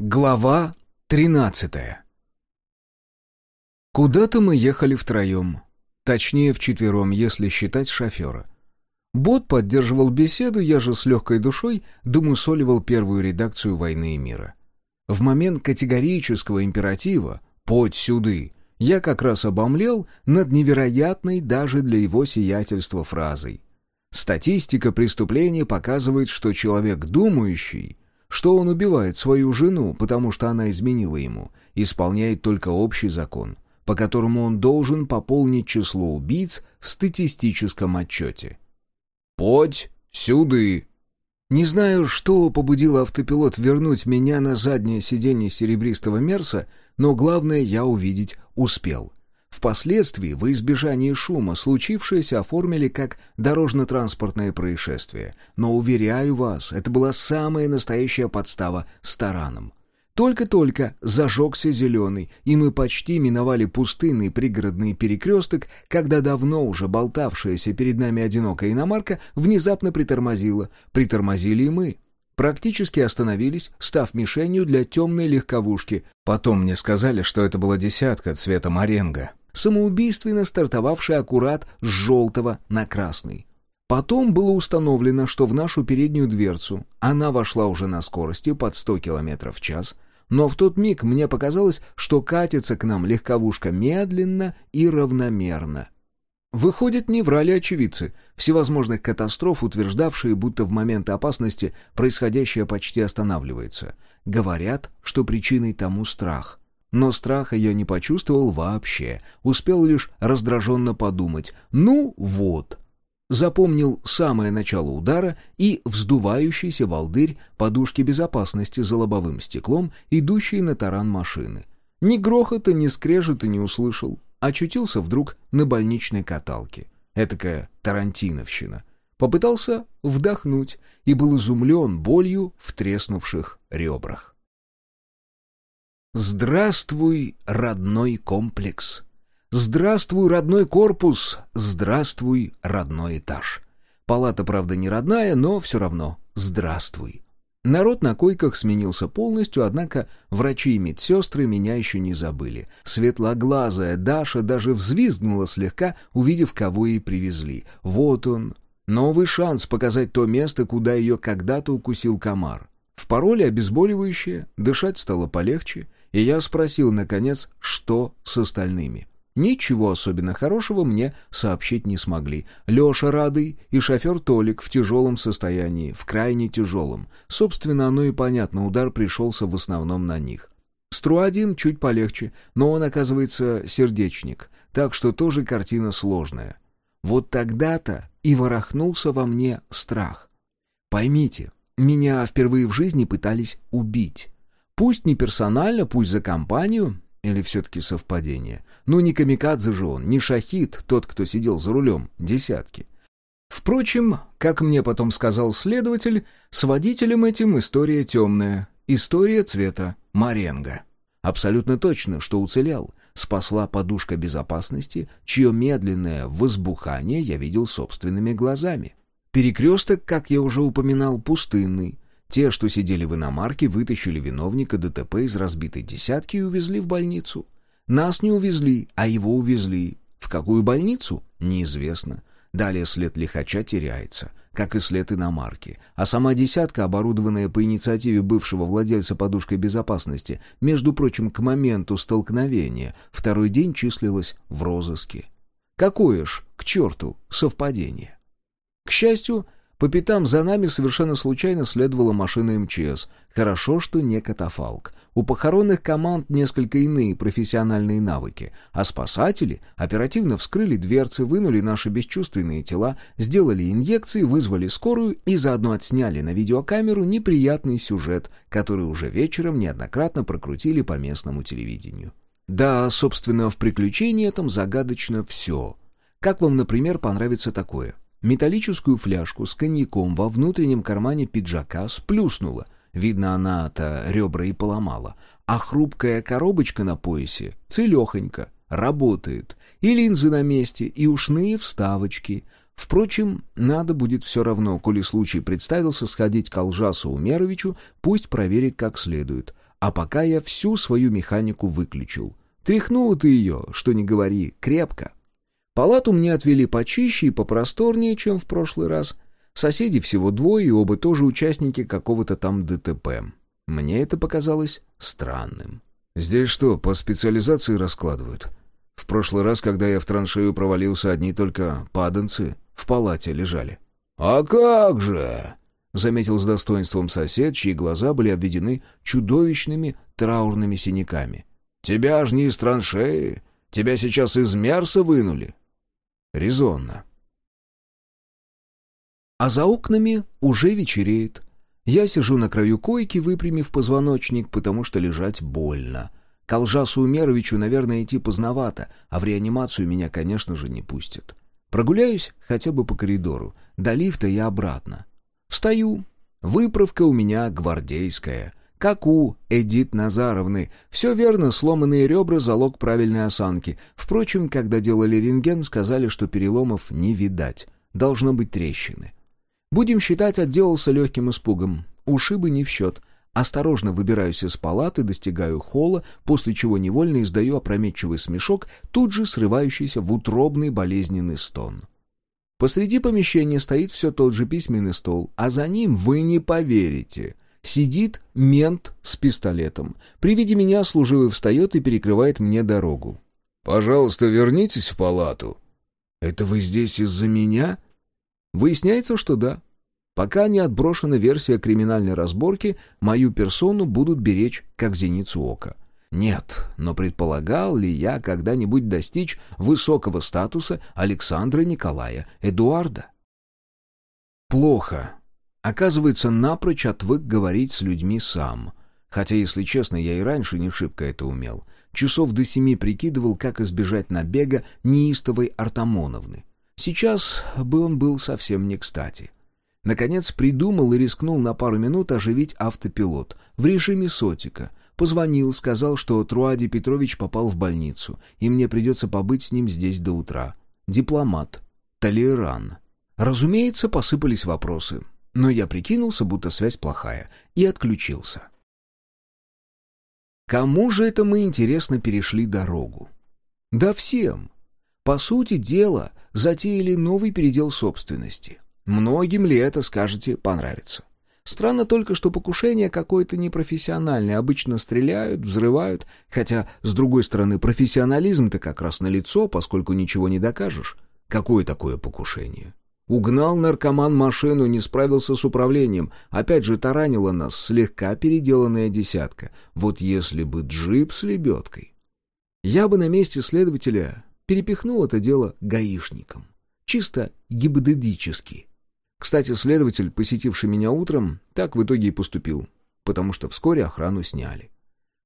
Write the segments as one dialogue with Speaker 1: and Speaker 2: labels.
Speaker 1: Глава тринадцатая Куда-то мы ехали втроем. Точнее, вчетвером, если считать шофера. Бот поддерживал беседу, я же с легкой душой домусоливал первую редакцию «Войны и мира». В момент категорического императива «Подь сюды!» я как раз обомлел над невероятной даже для его сиятельства фразой. Статистика преступлений показывает, что человек думающий — что он убивает свою жену, потому что она изменила ему, исполняет только общий закон, по которому он должен пополнить число убийц в статистическом отчете. «Подь сюды!» Не знаю, что побудило автопилот вернуть меня на заднее сиденье серебристого Мерса, но главное я увидеть успел. Впоследствии, во избежание шума, случившееся оформили как дорожно-транспортное происшествие. Но, уверяю вас, это была самая настоящая подстава с тараном. Только-только зажегся зеленый, и мы почти миновали пустынный пригородный перекресток, когда давно уже болтавшаяся перед нами одинокая иномарка внезапно притормозила. Притормозили и мы. Практически остановились, став мишенью для темной легковушки. Потом мне сказали, что это была десятка цвета моренго самоубийственно стартовавший аккурат с желтого на красный. Потом было установлено, что в нашу переднюю дверцу она вошла уже на скорости под 100 км в час, но в тот миг мне показалось, что катится к нам легковушка медленно и равномерно. Выходит, не врали очевидцы, всевозможных катастроф, утверждавшие, будто в момент опасности происходящее почти останавливается. Говорят, что причиной тому страх — но страха я не почувствовал вообще, успел лишь раздраженно подумать «ну вот». Запомнил самое начало удара и вздувающийся волдырь подушки безопасности за лобовым стеклом, идущей на таран машины. Ни грохота, ни скрежета не услышал. Очутился вдруг на больничной каталке. Этакая тарантиновщина. Попытался вдохнуть и был изумлен болью в треснувших ребрах. Здравствуй, родной комплекс. Здравствуй, родной корпус. Здравствуй, родной этаж. Палата, правда, не родная, но все равно здравствуй. Народ на койках сменился полностью, однако врачи и медсестры меня еще не забыли. Светлоглазая Даша даже взвизгнула слегка, увидев, кого ей привезли. Вот он, новый шанс показать то место, куда ее когда-то укусил комар. В пароле обезболивающее, дышать стало полегче — и я спросил, наконец, что с остальными. Ничего особенно хорошего мне сообщить не смогли. Леша Радый и шофер Толик в тяжелом состоянии, в крайне тяжелом. Собственно, оно и понятно, удар пришелся в основном на них. Струадин чуть полегче, но он, оказывается, сердечник, так что тоже картина сложная. Вот тогда-то и ворохнулся во мне страх. Поймите, меня впервые в жизни пытались убить. Пусть не персонально, пусть за компанию, или все-таки совпадение. Ну, не камикадзе же он, не шахид, тот, кто сидел за рулем, десятки. Впрочем, как мне потом сказал следователь, с водителем этим история темная, история цвета маренго. Абсолютно точно, что уцелел. Спасла подушка безопасности, чье медленное возбухание я видел собственными глазами. Перекресток, как я уже упоминал, пустынный. Те, что сидели в иномарке, вытащили виновника ДТП из разбитой десятки и увезли в больницу. Нас не увезли, а его увезли. В какую больницу? Неизвестно. Далее след лихача теряется, как и след иномарки. А сама десятка, оборудованная по инициативе бывшего владельца подушкой безопасности, между прочим, к моменту столкновения, второй день числилась в розыске. Какое ж, к черту, совпадение. К счастью, по пятам за нами совершенно случайно следовала машина МЧС. Хорошо, что не катафалк. У похоронных команд несколько иные профессиональные навыки, а спасатели оперативно вскрыли дверцы, вынули наши бесчувственные тела, сделали инъекции, вызвали скорую и заодно отсняли на видеокамеру неприятный сюжет, который уже вечером неоднократно прокрутили по местному телевидению. Да, собственно, в приключении этом загадочно все. Как вам, например, понравится такое – Металлическую фляжку с коньяком во внутреннем кармане пиджака сплюснула. Видно, она-то ребра и поломала. А хрупкая коробочка на поясе целехонько, работает. И линзы на месте, и ушные вставочки. Впрочем, надо будет все равно, коли случай представился, сходить к Алжасу Умеровичу, пусть проверит как следует. а пока я всю свою механику выключил. Тряхнула ты ее, что не говори, крепко. Палату мне отвели почище и попросторнее, чем в прошлый раз. Соседей всего двое, и оба тоже участники какого-то там ДТП. Мне это показалось странным. «Здесь что, по специализации раскладывают?» В прошлый раз, когда я в траншею провалился, одни только паданцы в палате лежали.
Speaker 2: «А как же!»
Speaker 1: — заметил с достоинством сосед, чьи глаза были обведены чудовищными траурными синяками.
Speaker 2: «Тебя ж не из траншеи. Тебя сейчас из Мерса вынули».
Speaker 1: «Резонно». А за окнами уже вечереет. Я сижу на краю койки, выпрямив позвоночник, потому что лежать больно. К Алжасу Умеровичу, наверное, идти поздновато, а в реанимацию меня, конечно же, не пустят. Прогуляюсь хотя бы по коридору, до лифта и обратно. Встаю. Выправка у меня гвардейская. Как у Эдит Назаровны. Все верно, сломанные ребра — залог правильной осанки. Впрочем, когда делали рентген, сказали, что переломов не видать. Должно быть трещины. Будем считать, отделался легким испугом. Ушибы не в счет. Осторожно выбираюсь из палаты, достигаю холла, после чего невольно издаю опрометчивый смешок, тут же срывающийся в утробный болезненный стон. Посреди помещения стоит все тот же письменный стол, а за ним, вы не поверите, сидит мент с пистолетом. При виде меня служивый встает и перекрывает мне дорогу.
Speaker 2: «Пожалуйста, вернитесь в палату».
Speaker 1: «Это вы здесь из-за меня?» Выясняется, что да. Пока не отброшена версия криминальной разборки, мою персону будут беречь как зеницу ока. Нет, но предполагал ли я когда-нибудь достичь высокого статуса Александра Николая Эдуарда? Плохо. Оказывается, напрочь отвык говорить с людьми сам. Хотя, если честно, я и раньше не шибко это умел. Часов до семи прикидывал, как избежать набега неистовой Артамоновны. Сейчас бы он был совсем не кстати. Наконец придумал и рискнул на пару минут оживить автопилот в режиме сотика — Позвонил, сказал, что Труади Петрович попал в больницу, и мне придется побыть с ним здесь до утра. Дипломат. Толеран. Разумеется, посыпались вопросы. Но я прикинулся, будто связь плохая, и отключился. Кому же это мы, интересно, перешли дорогу? Да всем. По сути дела, затеяли новый передел собственности. Многим ли это, скажете, понравится? Странно только, что покушение какое-то непрофессиональное. Обычно стреляют, взрывают, хотя, с другой стороны, профессионализм-то как раз налицо, поскольку ничего не докажешь. Какое такое покушение? Угнал наркоман машину, не справился с управлением. Опять же таранила нас слегка переделанная десятка. Вот если бы джип с лебедкой. Я бы на месте следователя перепихнул это дело гаишникам. Чисто гибдедически. Кстати, следователь, посетивший меня утром, так в итоге и поступил, потому что вскоре охрану сняли.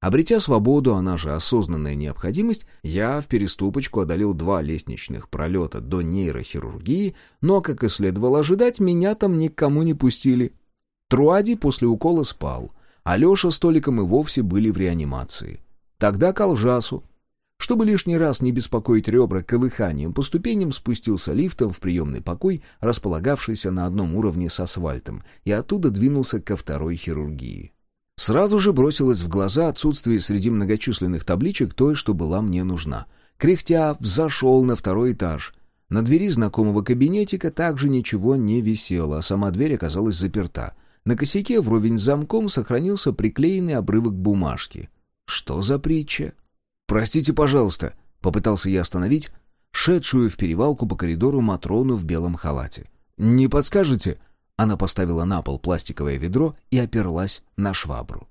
Speaker 1: Обретя свободу, она же осознанная необходимость, я в переступочку одолел два лестничных пролета до нейрохирургии, но, как и следовало ожидать, меня там никому не пустили. Труади после укола спал, а Леша с Толиком и вовсе были в реанимации. Тогда к Алжасу, чтобы лишний раз не беспокоить ребра колыханием, по ступеням спустился лифтом в приемный покой, располагавшийся на одном уровне с асфальтом, и оттуда двинулся ко второй хирургии. Сразу же бросилось в глаза отсутствие среди многочисленных табличек той, что была мне нужна. Кряхтя взошел на второй этаж. На двери знакомого кабинетика также ничего не висело, а сама дверь оказалась заперта. На косяке вровень с замком сохранился приклеенный обрывок бумажки. Что за притча? «Простите, пожалуйста», — попытался я остановить шедшую в перевалку по коридору Матрону в белом халате. «Не подскажете?» Она поставила на пол пластиковое ведро и оперлась на швабру.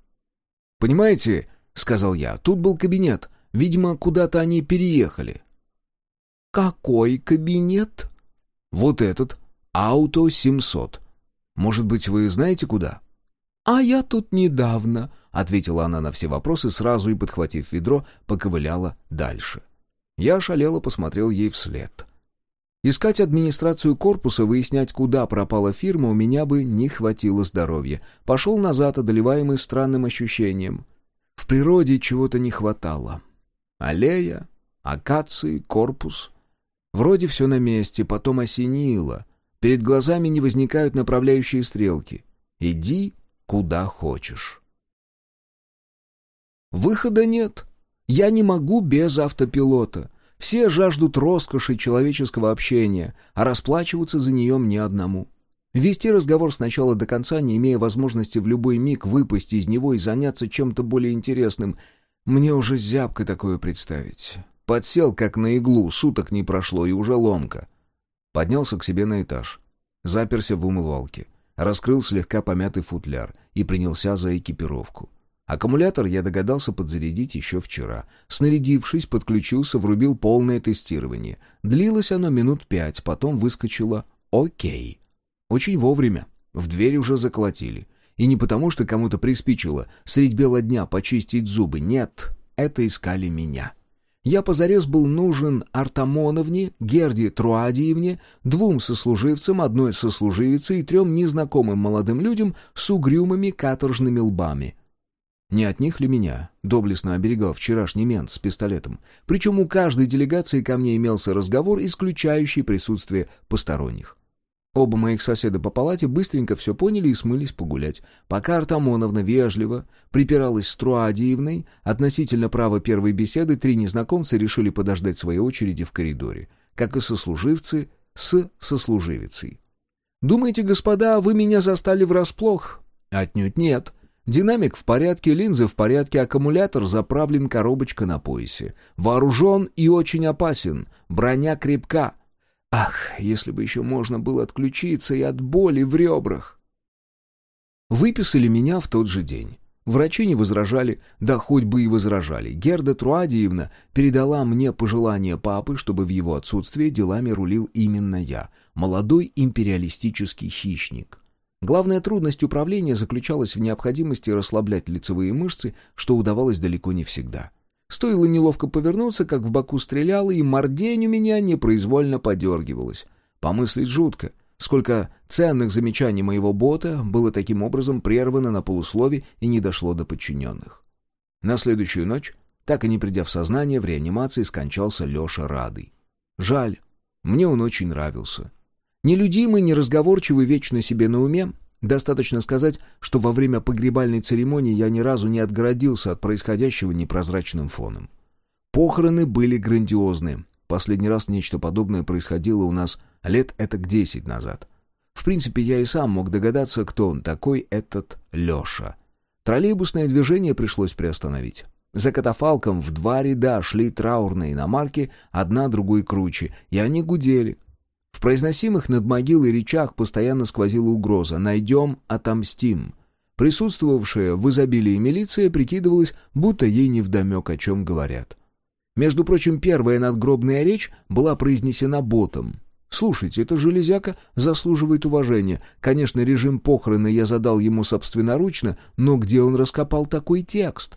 Speaker 1: «Понимаете», — сказал я, — «тут был кабинет. Видимо, куда-то они переехали». «Какой кабинет?» «Вот этот. Ауто 700. Может быть, вы знаете, куда?» «А я тут недавно», — ответила она на все вопросы, сразу и, подхватив ведро, поковыляла дальше. Я ошалело посмотрел ей вслед. Искать администрацию корпуса, выяснять, куда пропала фирма, у меня бы не хватило здоровья. Пошел назад, одолеваемый странным ощущением. В природе чего-то не хватало. Аллея, акации, корпус. Вроде все на месте, потом осенило. Перед глазами не возникают направляющие стрелки. Иди куда хочешь. Выхода нет. Я не могу без автопилота. Все жаждут роскоши человеческого общения, а расплачиваться за нее мне одному. Вести разговор с начала до конца, не имея возможности в любой миг выпасть из него и заняться чем-то более интересным. Мне уже зябко такое представить. Подсел, как на иглу, суток не прошло, и уже ломка. Поднялся к себе на этаж. Заперся в умывалке. Раскрыл слегка помятый футляр и принялся за экипировку. Аккумулятор я догадался подзарядить еще вчера. Снарядившись, подключился, врубил полное тестирование. Длилось оно минут пять, потом выскочило «Окей». Очень вовремя. В дверь уже заколотили. И не потому, что кому-то приспичило средь бела дня почистить зубы. Нет, это искали меня. Я позарез был нужен Артамоновне, Герде Труадиевне, двум сослуживцам, одной сослуживице и трем незнакомым молодым людям с угрюмыми каторжными лбами. Не от них ли меня доблестно оберегал вчерашний мент с пистолетом? Причем у каждой делегации ко мне имелся разговор, исключающий присутствие посторонних. Оба моих соседа по палате быстренько все поняли и смылись погулять. Пока Артамоновна вежливо припиралась с Труадиевной, относительно права первой беседы три незнакомца решили подождать своей очереди в коридоре, как и сослуживцы с сослуживицей. «Думаете, господа, вы меня застали врасплох?» «Отнюдь нет». Динамик в порядке, линзы в порядке, аккумулятор заправлен, коробочка на поясе. Вооружен и очень опасен. Броня крепка. Ах, если бы еще можно было отключиться и от боли в ребрах. Выписали меня в тот же день. Врачи не возражали, да хоть бы и возражали. Герда Труадиевна передала мне пожелание папы, чтобы в его отсутствие делами рулил именно я, молодой империалистический хищник. Главная трудность управления заключалась в необходимости расслаблять лицевые мышцы, что удавалось далеко не всегда. Стоило неловко повернуться, как в боку стреляло, и мордень у меня непроизвольно подергивалась. Помыслить жутко. Сколько ценных замечаний моего бота было таким образом прервано на полуслове и не дошло до подчиненных. На следующую ночь, так и не придя в сознание, в реанимации скончался Леша Радый. Жаль, мне он очень нравился. Нелюдимый, неразговорчивый, вечно себе на уме, Достаточно сказать, что во время погребальной церемонии я ни разу не отгородился от происходящего непрозрачным фоном. Похороны были грандиозные. Последний раз нечто подобное происходило у нас лет этак десять назад. В принципе, я и сам мог догадаться, кто он такой, этот Леша. Троллейбусное движение пришлось приостановить. За катафалком в два ряда шли траурные иномарки, одна другой круче, и они гудели, произносимых над могилой речах постоянно сквозила угроза «найдем, отомстим». Присутствовавшая в изобилии милиция прикидывалась, будто ей невдомек, о чем говорят. Между прочим, первая надгробная речь была произнесена ботом. Слушайте, эта железяка заслуживает уважения. Конечно, режим похороны я задал ему собственноручно, но где он раскопал такой текст?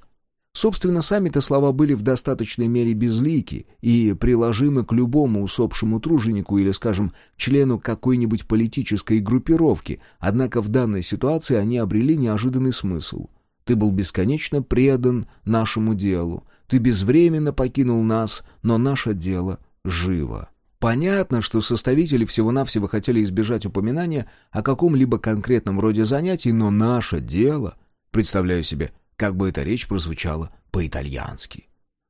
Speaker 1: Собственно, сами-то слова были в достаточной мере безлики и приложимы к любому усопшему труженику или, скажем, члену какой-нибудь политической группировки, однако в данной ситуации они обрели неожиданный смысл. Ты был бесконечно предан нашему делу, ты безвременно покинул нас, но наше дело живо. Понятно, что составители всего-навсего хотели избежать упоминания о каком-либо конкретном роде занятий, но наше дело, представляю себе, как бы эта речь прозвучала по-итальянски.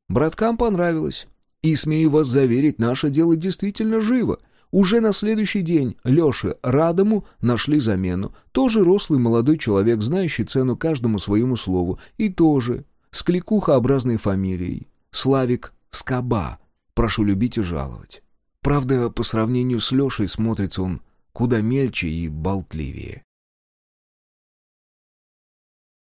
Speaker 1: Браткам понравилось. И, смею вас заверить, наше дело действительно живо. Уже на следующий день Леше Радому нашли замену. Тоже рослый молодой человек, знающий цену каждому своему слову. И тоже с кликухообразной фамилией. Славик Скоба. Прошу любить и жаловать. Правда, по сравнению с Лешей смотрится он куда мельче и болтливее.